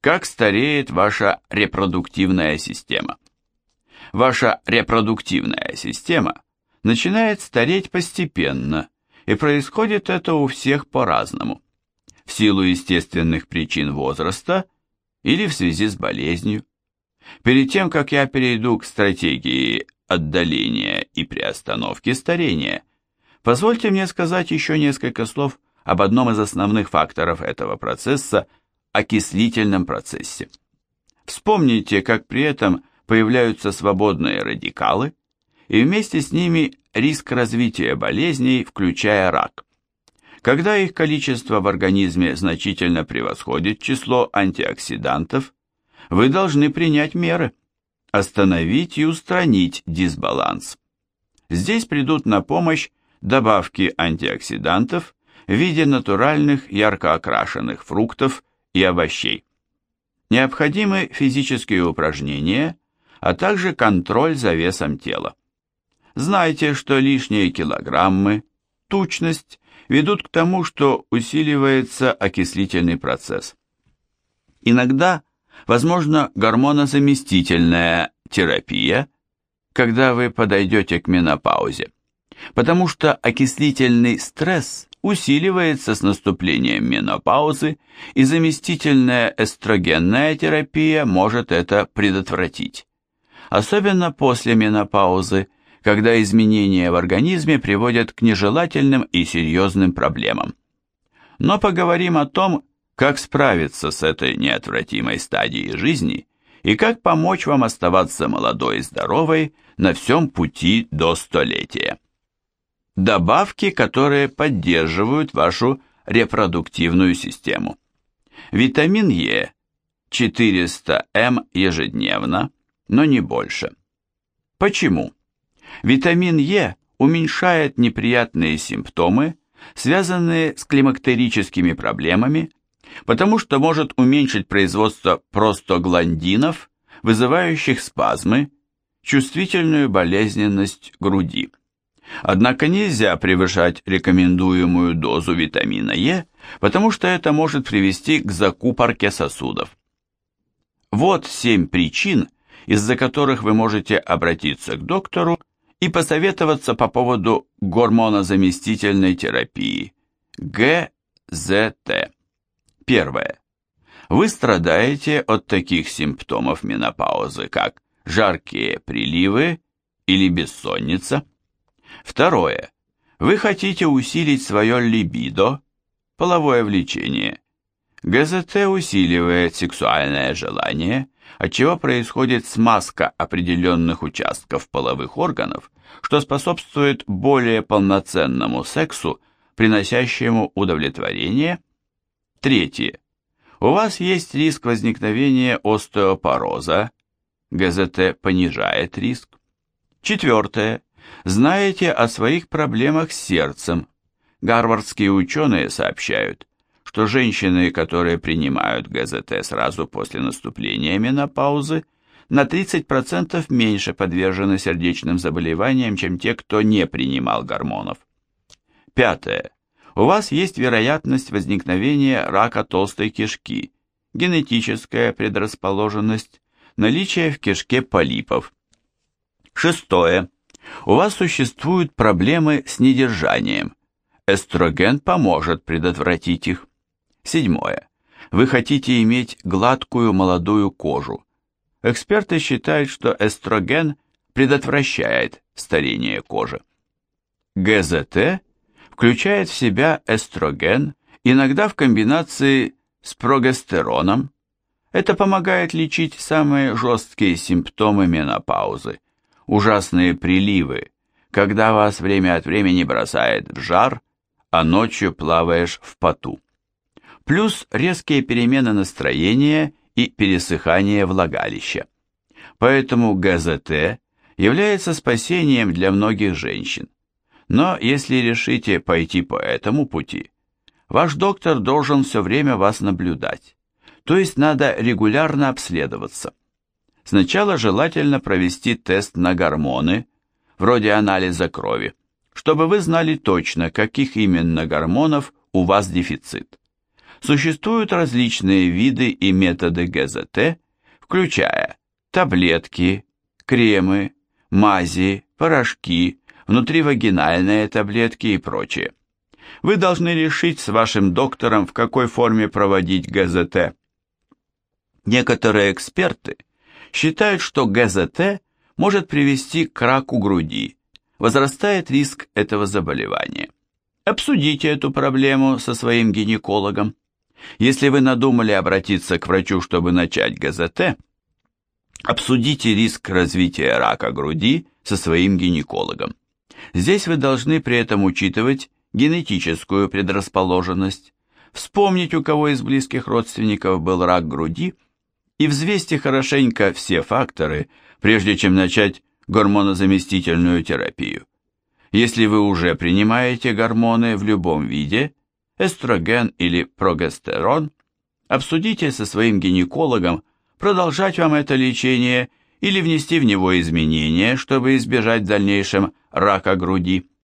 Как стареет ваша репродуктивная система? Ваша репродуктивная система начинает стареть постепенно, и происходит это у всех по-разному. В силу естественных причин возраста или в связи с болезнью. Перед тем, как я перейду к стратегии отдаления и приостановки старения, позвольте мне сказать еще несколько слов об одном из основных факторов этого процесса – окислительном процессе. Вспомните, как при этом появляются свободные радикалы, и вместе с ними риск развития болезней, включая рак. Когда их количество в организме значительно превосходит число антиоксидантов, вы должны принять меры, остановить и устранить дисбаланс. Здесь придут на помощь добавки антиоксидантов в виде натуральных ярко окрашенных фруктов и овощей. Необходимы физические упражнения, а также контроль за весом тела. Знайте, что лишние килограммы, тучность ведут к тому, что усиливается окислительный процесс. Иногда возможно гормонозаместительная терапия, когда вы подойдете к менопаузе, потому что окислительный стресс усиливается с наступлением менопаузы, и заместительная эстрогенная терапия может это предотвратить. Особенно после менопаузы, когда изменения в организме приводят к нежелательным и серьезным проблемам. Но поговорим о том, как справиться с этой неотвратимой стадией жизни и как помочь вам оставаться молодой и здоровой на всем пути до столетия добавки, которые поддерживают вашу репродуктивную систему. Витамин Е 400 М ежедневно, но не больше. Почему? Витамин Е уменьшает неприятные симптомы, связанные с климактерическими проблемами, потому что может уменьшить производство простагландинов, вызывающих спазмы, чувствительную болезненность груди. Однако нельзя превышать рекомендуемую дозу витамина Е, потому что это может привести к закупорке сосудов. Вот семь причин, из-за которых вы можете обратиться к доктору и посоветоваться по поводу гормонозаместительной терапии ГЗТ. Первое. Вы страдаете от таких симптомов менопаузы, как жаркие приливы или бессонница, Второе. Вы хотите усилить свое либидо, половое влечение. ГЗТ усиливает сексуальное желание, отчего происходит смазка определенных участков половых органов, что способствует более полноценному сексу, приносящему удовлетворение. Третье. У вас есть риск возникновения остеопороза. ГЗТ понижает риск. Четвертое знаете о своих проблемах с сердцем. Гарвардские ученые сообщают, что женщины, которые принимают ГЗТ сразу после наступления менопаузы, на 30% меньше подвержены сердечным заболеваниям, чем те, кто не принимал гормонов. Пятое. У вас есть вероятность возникновения рака толстой кишки, генетическая предрасположенность, наличие в кишке полипов. Шестое. У вас существуют проблемы с недержанием. Эстроген поможет предотвратить их. Седьмое. Вы хотите иметь гладкую молодую кожу. Эксперты считают, что эстроген предотвращает старение кожи. ГЗТ включает в себя эстроген, иногда в комбинации с прогестероном. Это помогает лечить самые жесткие симптомы менопаузы ужасные приливы, когда вас время от времени бросает в жар, а ночью плаваешь в поту. Плюс резкие перемены настроения и пересыхание влагалища. Поэтому ГЗТ является спасением для многих женщин. Но если решите пойти по этому пути, ваш доктор должен все время вас наблюдать. То есть надо регулярно обследоваться. Сначала желательно провести тест на гормоны, вроде анализа крови, чтобы вы знали точно, каких именно гормонов у вас дефицит. Существуют различные виды и методы ГЗТ, включая таблетки, кремы, мази, порошки, внутривагинальные таблетки и прочее. Вы должны решить с вашим доктором, в какой форме проводить ГЗТ. Некоторые эксперты считают, что ГЗТ может привести к раку груди, возрастает риск этого заболевания. Обсудите эту проблему со своим гинекологом. Если вы надумали обратиться к врачу, чтобы начать ГЗТ, обсудите риск развития рака груди со своим гинекологом. Здесь вы должны при этом учитывать генетическую предрасположенность, вспомнить, у кого из близких родственников был рак груди, и взвесьте хорошенько все факторы, прежде чем начать гормонозаместительную терапию. Если вы уже принимаете гормоны в любом виде, эстроген или прогестерон, обсудите со своим гинекологом, продолжать вам это лечение или внести в него изменения, чтобы избежать в дальнейшем рака груди.